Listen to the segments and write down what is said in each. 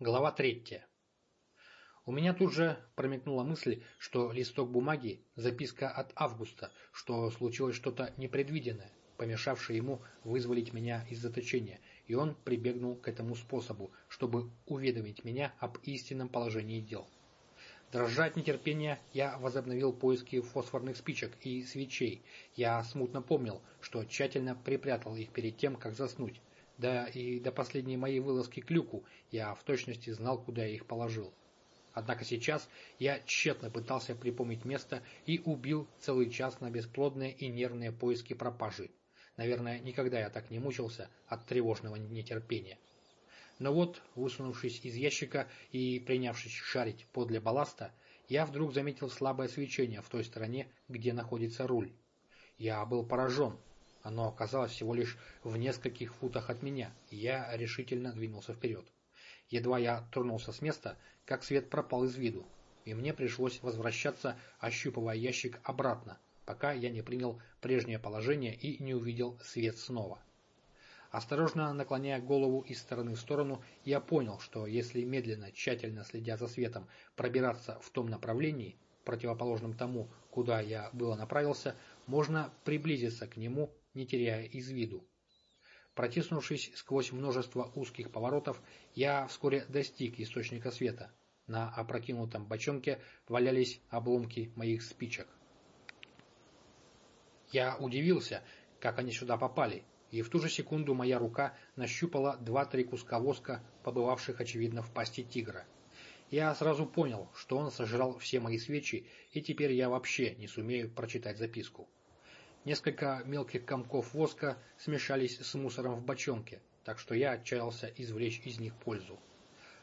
Глава третья. У меня тут же промелькнула мысль, что листок бумаги – записка от Августа, что случилось что-то непредвиденное, помешавшее ему вызволить меня из заточения, и он прибегнул к этому способу, чтобы уведомить меня об истинном положении дел. Дрожа от нетерпения, я возобновил поиски фосфорных спичек и свечей. Я смутно помнил, что тщательно припрятал их перед тем, как заснуть, да и до последней моей вылазки к люку я в точности знал, куда я их положил. Однако сейчас я тщетно пытался припомнить место и убил целый час на бесплодные и нервные поиски пропажи. Наверное, никогда я так не мучился от тревожного нетерпения. Но вот, высунувшись из ящика и принявшись шарить подле балласта, я вдруг заметил слабое свечение в той стороне, где находится руль. Я был поражен, оно оказалось всего лишь в нескольких футах от меня, и я решительно двинулся вперед. Едва я тронулся с места, как свет пропал из виду, и мне пришлось возвращаться, ощупывая ящик обратно, пока я не принял прежнее положение и не увидел свет снова. Осторожно наклоняя голову из стороны в сторону, я понял, что если медленно, тщательно следя за светом, пробираться в том направлении, противоположном тому, куда я было направился, можно приблизиться к нему не теряя из виду. Протиснувшись сквозь множество узких поворотов, я вскоре достиг источника света. На опрокинутом бочонке валялись обломки моих спичек. Я удивился, как они сюда попали, и в ту же секунду моя рука нащупала два-три куска воска, побывавших, очевидно, в пасти тигра. Я сразу понял, что он сожрал все мои свечи, и теперь я вообще не сумею прочитать записку. Несколько мелких комков воска смешались с мусором в бочонке, так что я отчаялся извлечь из них пользу.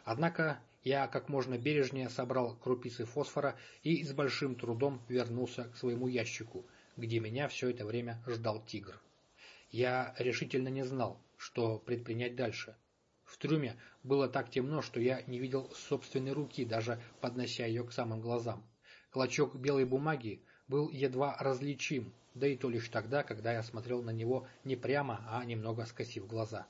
Однако я как можно бережнее собрал крупицы фосфора и с большим трудом вернулся к своему ящику, где меня все это время ждал тигр. Я решительно не знал, что предпринять дальше. В трюме было так темно, что я не видел собственной руки, даже поднося ее к самым глазам. Клочок белой бумаги был едва различим, да и то лишь тогда, когда я смотрел на него не прямо, а немного скосив глаза.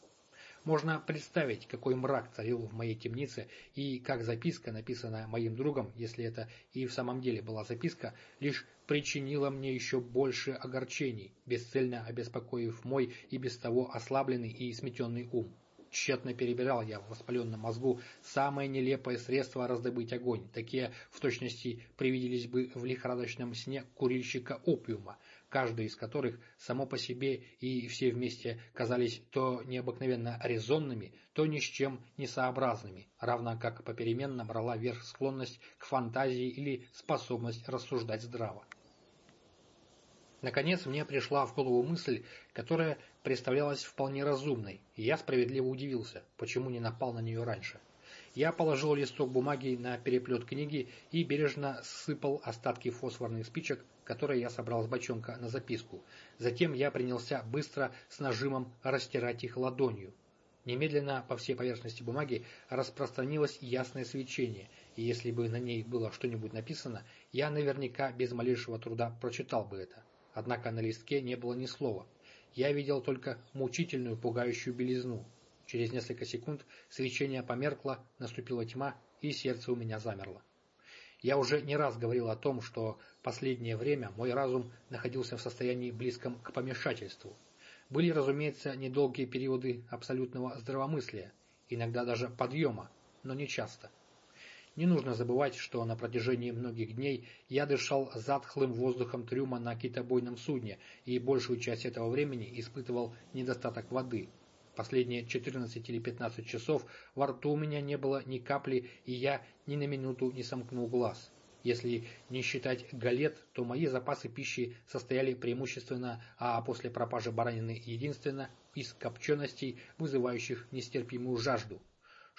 Можно представить, какой мрак царил в моей темнице, и как записка, написанная моим другом, если это и в самом деле была записка, лишь причинила мне еще больше огорчений, бесцельно обеспокоив мой и без того ослабленный и сметенный ум. Тщетно перебирал я в воспаленном мозгу самое нелепое средство раздобыть огонь. Такие в точности привиделись бы в лихорадочном сне курильщика опиума, каждый из которых само по себе и все вместе казались то необыкновенно резонными, то ни с чем несообразными, равно как попеременно брала верх склонность к фантазии или способность рассуждать здраво. Наконец мне пришла в голову мысль, которая представлялась вполне разумной, и я справедливо удивился, почему не напал на нее раньше. Я положил листок бумаги на переплет книги и бережно сыпал остатки фосфорных спичек, которые я собрал с бочонка на записку. Затем я принялся быстро с нажимом растирать их ладонью. Немедленно по всей поверхности бумаги распространилось ясное свечение, и если бы на ней было что-нибудь написано, я наверняка без малейшего труда прочитал бы это. Однако на листке не было ни слова. Я видел только мучительную, пугающую белизну. Через несколько секунд свечение померкло, наступила тьма, и сердце у меня замерло. Я уже не раз говорил о том, что последнее время мой разум находился в состоянии близком к помешательству. Были, разумеется, недолгие периоды абсолютного здравомыслия, иногда даже подъема, но не часто. Не нужно забывать, что на протяжении многих дней я дышал затхлым воздухом трюма на китобойном судне и большую часть этого времени испытывал недостаток воды. Последние 14 или 15 часов во рту у меня не было ни капли, и я ни на минуту не сомкнул глаз. Если не считать галет, то мои запасы пищи состояли преимущественно, а после пропажи баранины единственно, из копченостей, вызывающих нестерпимую жажду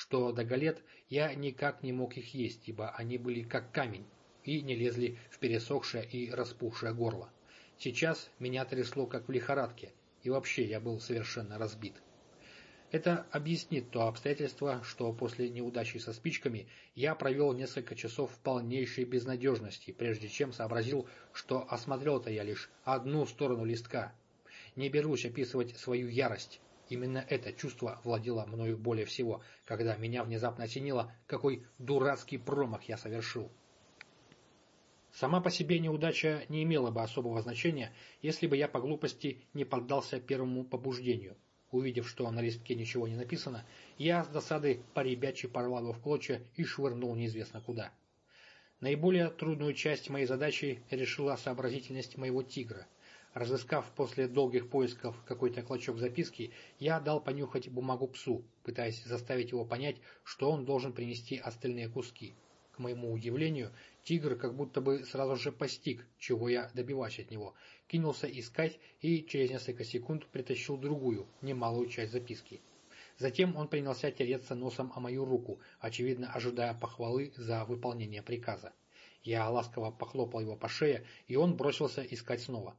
что до галет я никак не мог их есть, ибо они были как камень и не лезли в пересохшее и распухшее горло. Сейчас меня трясло как в лихорадке, и вообще я был совершенно разбит. Это объяснит то обстоятельство, что после неудачи со спичками я провел несколько часов в полнейшей безнадежности, прежде чем сообразил, что осмотрел-то я лишь одну сторону листка. Не берусь описывать свою ярость. Именно это чувство владело мною более всего, когда меня внезапно осенило, какой дурацкий промах я совершил. Сама по себе неудача не имела бы особого значения, если бы я по глупости не поддался первому побуждению. Увидев, что на листке ничего не написано, я с досады поребячи порвал его в клочья и швырнул неизвестно куда. Наиболее трудную часть моей задачи решила сообразительность моего тигра. Разыскав после долгих поисков какой-то клочок записки, я дал понюхать бумагу псу, пытаясь заставить его понять, что он должен принести остальные куски. К моему удивлению, тигр как будто бы сразу же постиг, чего я добиваюсь от него, кинулся искать и через несколько секунд притащил другую, немалую часть записки. Затем он принялся тереться носом о мою руку, очевидно ожидая похвалы за выполнение приказа. Я ласково похлопал его по шее, и он бросился искать снова.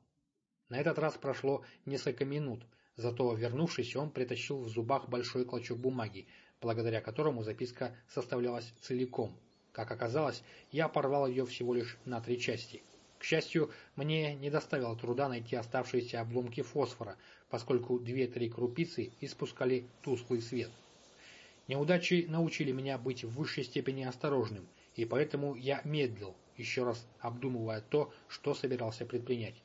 На этот раз прошло несколько минут, зато, вернувшись, он притащил в зубах большой клочок бумаги, благодаря которому записка составлялась целиком. Как оказалось, я порвал ее всего лишь на три части. К счастью, мне не доставило труда найти оставшиеся обломки фосфора, поскольку две-три крупицы испускали тусклый свет. Неудачи научили меня быть в высшей степени осторожным, и поэтому я медлил, еще раз обдумывая то, что собирался предпринять.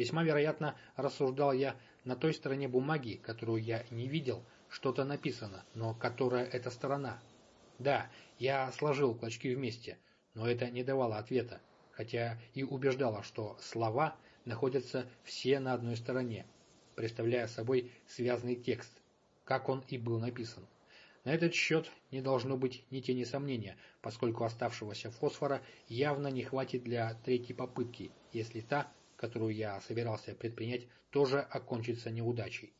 Весьма вероятно, рассуждал я, на той стороне бумаги, которую я не видел, что-то написано, но которая это сторона? Да, я сложил клочки вместе, но это не давало ответа, хотя и убеждало, что слова находятся все на одной стороне, представляя собой связанный текст, как он и был написан. На этот счет не должно быть ни тени сомнения, поскольку оставшегося фосфора явно не хватит для третьей попытки, если та, которую я собирался предпринять, тоже окончится неудачей.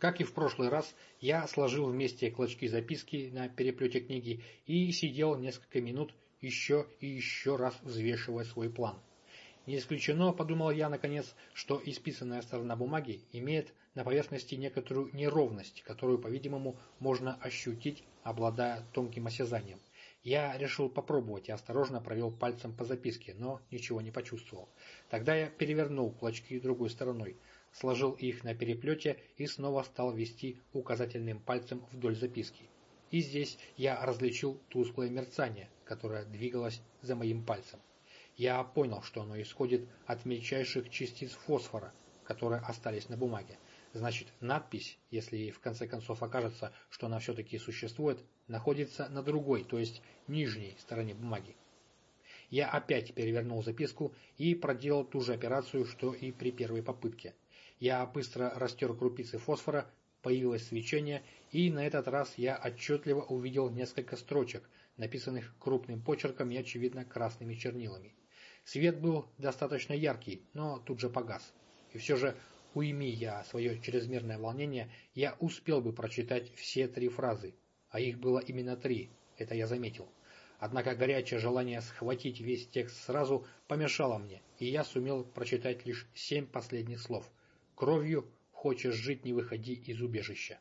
Как и в прошлый раз, я сложил вместе клочки записки на переплете книги и сидел несколько минут еще и еще раз взвешивая свой план. Не исключено, подумал я наконец, что исписанная сторона бумаги имеет на поверхности некоторую неровность, которую, по-видимому, можно ощутить, обладая тонким осязанием. Я решил попробовать и осторожно провел пальцем по записке, но ничего не почувствовал. Тогда я перевернул клочки другой стороной, сложил их на переплете и снова стал вести указательным пальцем вдоль записки. И здесь я различил тусклое мерцание, которое двигалось за моим пальцем. Я понял, что оно исходит от мельчайших частиц фосфора, которые остались на бумаге. Значит, надпись, если в конце концов окажется, что она все-таки существует, находится на другой, то есть нижней стороне бумаги. Я опять перевернул записку и проделал ту же операцию, что и при первой попытке. Я быстро растер крупицы фосфора, появилось свечение, и на этот раз я отчетливо увидел несколько строчек, написанных крупным почерком и, очевидно, красными чернилами. Свет был достаточно яркий, но тут же погас. И все же, уйми я свое чрезмерное волнение, я успел бы прочитать все три фразы. А их было именно три, это я заметил. Однако горячее желание схватить весь текст сразу помешало мне, и я сумел прочитать лишь семь последних слов. «Кровью хочешь жить, не выходи из убежища».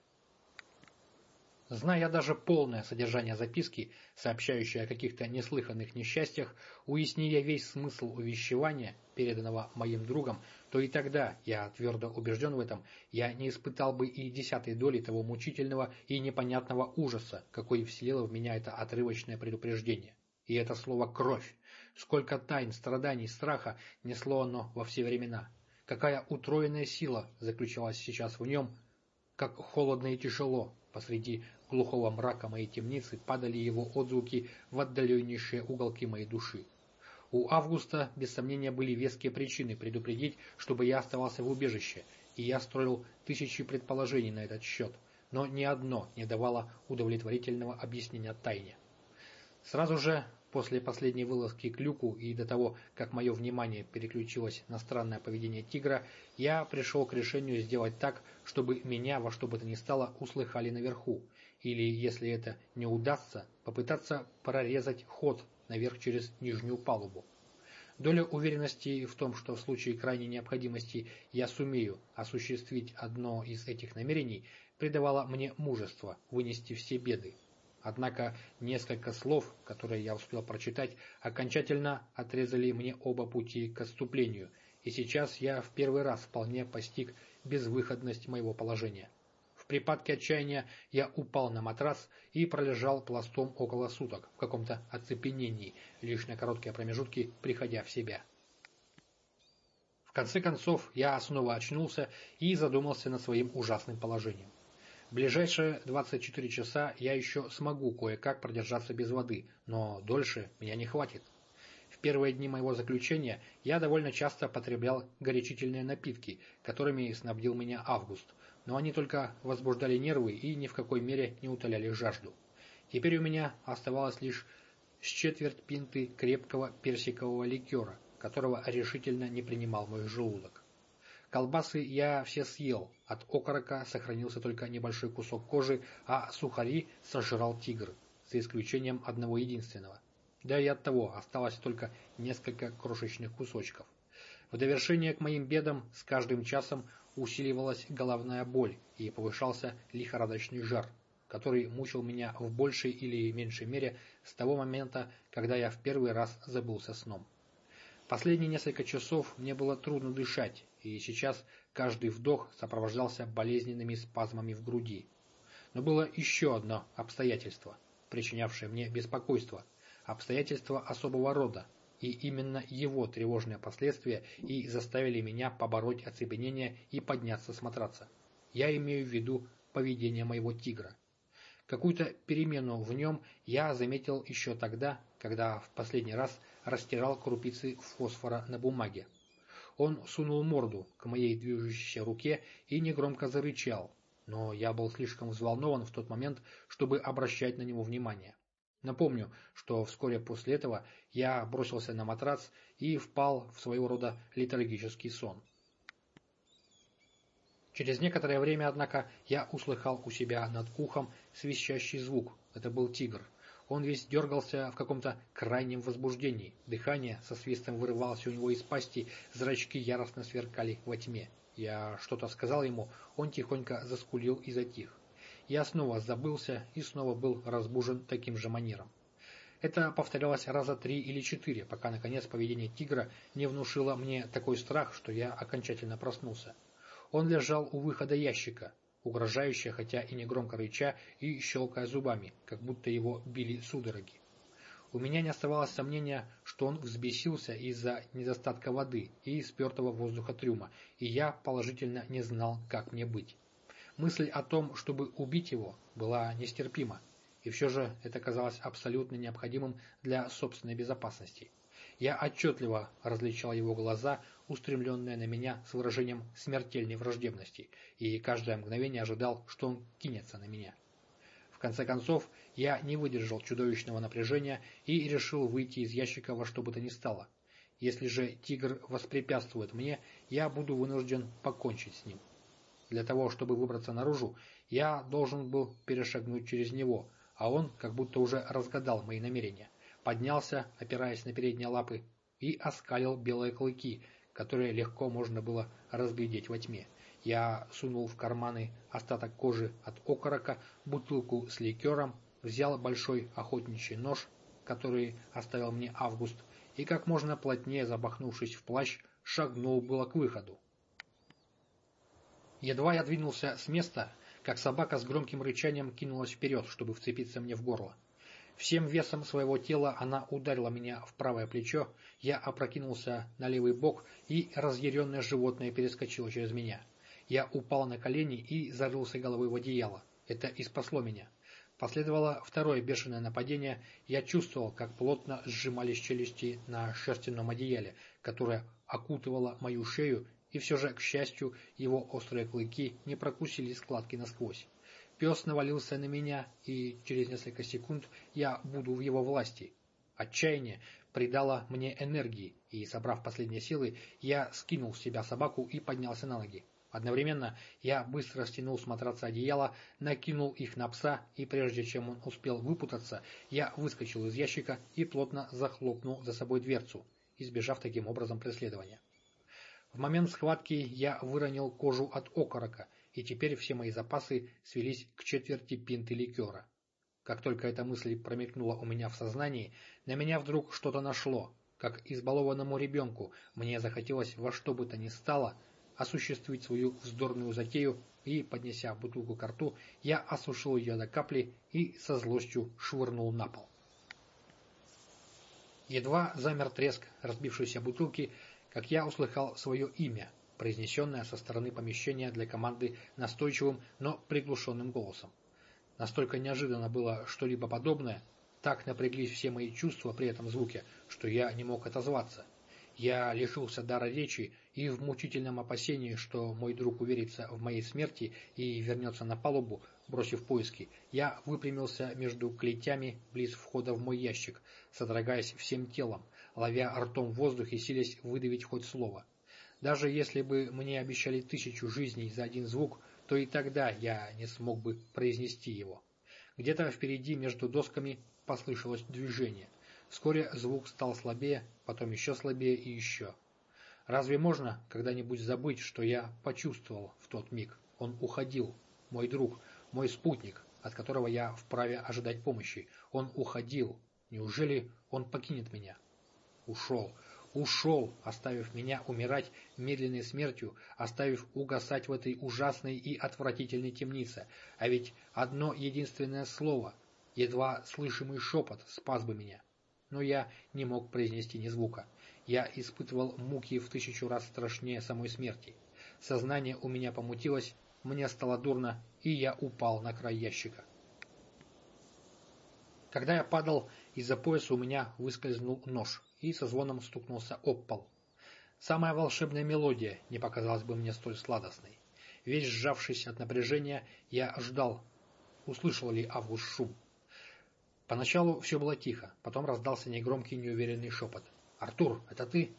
Зная даже полное содержание записки, сообщающей о каких-то неслыханных несчастьях, уясни я весь смысл увещевания, переданного моим другом, то и тогда, я твердо убежден в этом, я не испытал бы и десятой доли того мучительного и непонятного ужаса, какой вселило в меня это отрывочное предупреждение. И это слово «кровь». Сколько тайн, страданий, страха несло оно во все времена. Какая утроенная сила заключалась сейчас в нем, как холодно и тяжело посреди глухого мрака моей темницы падали его отзвуки в отдаленнейшие уголки моей души. У Августа, без сомнения, были веские причины предупредить, чтобы я оставался в убежище, и я строил тысячи предположений на этот счет, но ни одно не давало удовлетворительного объяснения тайне. Сразу же после последней вылазки к люку и до того, как мое внимание переключилось на странное поведение тигра, я пришел к решению сделать так, чтобы меня во что бы то ни стало услыхали наверху, или, если это не удастся, попытаться прорезать ход наверх через нижнюю палубу. Доля уверенности в том, что в случае крайней необходимости я сумею осуществить одно из этих намерений, придавала мне мужество вынести все беды. Однако несколько слов, которые я успел прочитать, окончательно отрезали мне оба пути к отступлению, и сейчас я в первый раз вполне постиг безвыходность моего положения. В припадке отчаяния я упал на матрас и пролежал пластом около суток в каком-то оцепенении, лишь на короткие промежутки приходя в себя. В конце концов я снова очнулся и задумался над своим ужасным положением. Ближайшие 24 часа я еще смогу кое-как продержаться без воды, но дольше меня не хватит. В первые дни моего заключения я довольно часто потреблял горячительные напитки, которыми снабдил меня Август, но они только возбуждали нервы и ни в какой мере не утоляли жажду. Теперь у меня оставалось лишь с четверть пинты крепкого персикового ликера, которого решительно не принимал мой желудок. Колбасы я все съел, от окорока сохранился только небольшой кусок кожи, а сухари сожрал тигр, за исключением одного единственного. Да и от того осталось только несколько крошечных кусочков. В довершение к моим бедам с каждым часом усиливалась головная боль и повышался лихорадочный жар, который мучил меня в большей или меньшей мере с того момента, когда я в первый раз забылся сном. Последние несколько часов мне было трудно дышать, и сейчас каждый вдох сопровождался болезненными спазмами в груди. Но было еще одно обстоятельство, причинявшее мне беспокойство, обстоятельство особого рода, и именно его тревожные последствия и заставили меня побороть оцепенение и подняться с матраца. Я имею в виду поведение моего тигра. Какую-то перемену в нем я заметил еще тогда, когда в последний раз растирал крупицы фосфора на бумаге. Он сунул морду к моей движущейся руке и негромко зарычал, но я был слишком взволнован в тот момент, чтобы обращать на него внимание. Напомню, что вскоре после этого я бросился на матрац и впал в своего рода летаргический сон. Через некоторое время, однако, я услыхал у себя над ухом свищащий звук. Это был тигр. Он весь дергался в каком-то крайнем возбуждении. Дыхание со свистом вырывалось у него из пасти, зрачки яростно сверкали во тьме. Я что-то сказал ему, он тихонько заскулил и затих. Я снова забылся и снова был разбужен таким же манером. Это повторялось раза три или четыре, пока, наконец, поведение тигра не внушило мне такой страх, что я окончательно проснулся. Он лежал у выхода ящика, угрожающе, хотя и не громко рыча и щелкая зубами, как будто его били судороги. У меня не оставалось сомнения, что он взбесился из-за недостатка воды и спертого воздуха трюма, и я положительно не знал, как мне быть. Мысль о том, чтобы убить его, была нестерпима, и все же это казалось абсолютно необходимым для собственной безопасности. Я отчетливо различал его глаза, устремленные на меня с выражением смертельной враждебности, и каждое мгновение ожидал, что он кинется на меня. В конце концов, я не выдержал чудовищного напряжения и решил выйти из ящика во что бы то ни стало. Если же тигр воспрепятствует мне, я буду вынужден покончить с ним. Для того, чтобы выбраться наружу, я должен был перешагнуть через него, а он как будто уже разгадал мои намерения поднялся, опираясь на передние лапы, и оскалил белые клыки, которые легко можно было разглядеть во тьме. Я сунул в карманы остаток кожи от окорока, бутылку с ликером, взял большой охотничий нож, который оставил мне Август, и как можно плотнее запахнувшись в плащ, шагнул было к выходу. Едва я двинулся с места, как собака с громким рычанием кинулась вперед, чтобы вцепиться мне в горло. Всем весом своего тела она ударила меня в правое плечо, я опрокинулся на левый бок, и разъяренное животное перескочило через меня. Я упал на колени и зарылся головой в одеяло. Это и спасло меня. Последовало второе бешеное нападение. Я чувствовал, как плотно сжимались челюсти на шерстяном одеяле, которое окутывало мою шею, и все же, к счастью, его острые клыки не прокусили складки насквозь. Пес навалился на меня, и через несколько секунд я буду в его власти. Отчаяние придало мне энергии, и, собрав последние силы, я скинул с себя собаку и поднялся на ноги. Одновременно я быстро стянул с матраца одеяло, накинул их на пса, и прежде чем он успел выпутаться, я выскочил из ящика и плотно захлопнул за собой дверцу, избежав таким образом преследования. В момент схватки я выронил кожу от окорока, и теперь все мои запасы свелись к четверти пинты ликера. Как только эта мысль промелькнула у меня в сознании, на меня вдруг что-то нашло. как избалованному ребенку, мне захотелось во что бы то ни стало осуществить свою вздорную затею, и, поднеся бутылку к рту, я осушил ее до капли и со злостью швырнул на пол. Едва замер треск разбившейся бутылки, как я услыхал свое имя, произнесенное со стороны помещения для команды настойчивым, но приглушенным голосом. Настолько неожиданно было что-либо подобное, так напряглись все мои чувства при этом звуке, что я не мог отозваться. Я лишился дара речи и в мучительном опасении, что мой друг уверится в моей смерти и вернется на палубу, бросив поиски, я выпрямился между клетями близ входа в мой ящик, содрогаясь всем телом, ловя ртом воздух и силясь выдавить хоть слово. Даже если бы мне обещали тысячу жизней за один звук, то и тогда я не смог бы произнести его. Где-то впереди между досками послышалось движение. Вскоре звук стал слабее, потом еще слабее и еще. Разве можно когда-нибудь забыть, что я почувствовал в тот миг? Он уходил, мой друг, мой спутник, от которого я вправе ожидать помощи. Он уходил. Неужели он покинет меня? Ушел. Ушел, оставив меня умирать медленной смертью, оставив угасать в этой ужасной и отвратительной темнице. А ведь одно единственное слово, едва слышимый шепот спас бы меня. Но я не мог произнести ни звука. Я испытывал муки в тысячу раз страшнее самой смерти. Сознание у меня помутилось, мне стало дурно, и я упал на край ящика. Когда я падал, из-за пояса у меня выскользнул нож и со звоном стукнулся об пол. Самая волшебная мелодия не показалась бы мне столь сладостной. Весь сжавшись от напряжения, я ждал, услышал ли Август шум. Поначалу все было тихо, потом раздался негромкий неуверенный шепот. «Артур, это ты?»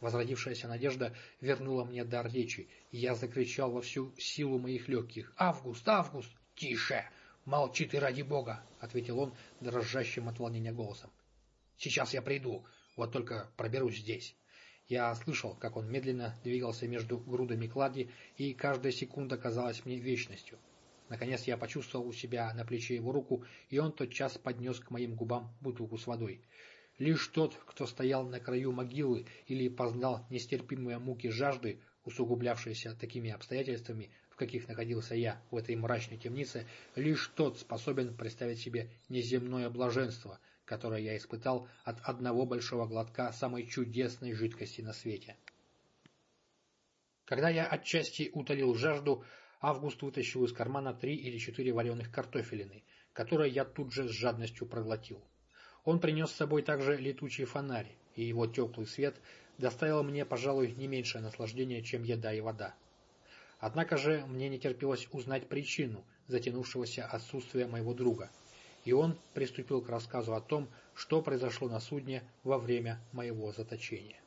Возродившаяся надежда вернула мне дар речи, и я закричал во всю силу моих легких. «Август! Август! Тише! Молчи ты ради бога!» — ответил он дрожащим от волнения голосом. «Сейчас я приду, вот только проберусь здесь». Я слышал, как он медленно двигался между грудами клади, и каждая секунда казалась мне вечностью. Наконец я почувствовал у себя на плече его руку, и он тотчас поднес к моим губам бутылку с водой. Лишь тот, кто стоял на краю могилы или познал нестерпимые муки жажды, усугублявшиеся такими обстоятельствами, в каких находился я в этой мрачной темнице, лишь тот способен представить себе неземное блаженство, которое я испытал от одного большого глотка самой чудесной жидкости на свете. Когда я отчасти утолил жажду, Август вытащил из кармана три или четыре вареных картофелины, которые я тут же с жадностью проглотил. Он принес с собой также летучий фонарь, и его теплый свет доставил мне, пожалуй, не меньшее наслаждение, чем еда и вода. Однако же мне не терпелось узнать причину затянувшегося отсутствия моего друга, и он приступил к рассказу о том, что произошло на судне во время моего заточения.